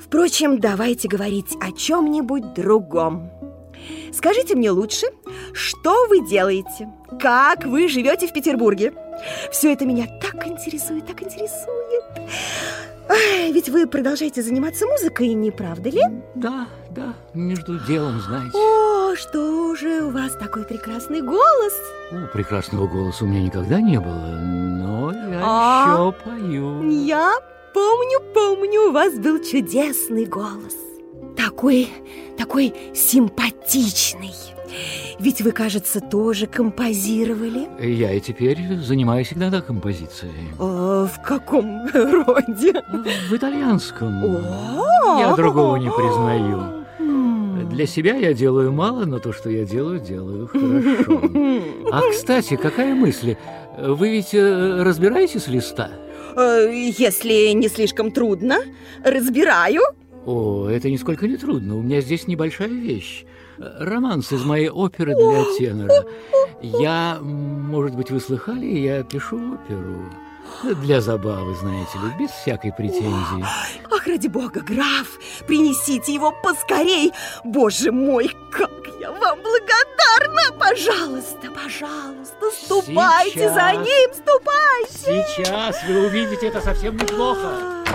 Впрочем, давайте говорить о чем-нибудь другом. Скажите мне лучше, что вы делаете? Как вы живете в Петербурге? Все это меня так интересует, так интересует. Ай, ведь вы продолжаете заниматься музыкой, не правда ли? Да, да, между делом, знаете. О, что же, у вас такой прекрасный голос. О, прекрасного голоса у меня никогда не было, но я А? еще пою. Я помню, помню, у вас был чудесный голос. Такой, такой симпатичный. Ведь вы, кажется, тоже композировали. Я и теперь занимаюсь иногда композицией. О, в каком роде? В итальянском. О! Я другого не признаю. Для себя я делаю мало, но то, что я делаю, делаю хорошо. А, кстати, какая мысль? Вы ведь э, разбираетесь листа? Э, Если не слишком трудно, разбираю. О, это нисколько не трудно. У меня здесь небольшая вещь. Э, Романс из моей оперы для тенора. Я, может быть, вы слыхали, я пишу оперу. Для забавы, знаете ли, без всякой претензии. Ах, ради бога, граф, принесите его поскорей. Боже мой, как я вам благодарна. Пожалуйста, пожалуйста, ступайте Сейчас. за ним, ступайте. Сейчас вы увидите это совсем неплохо.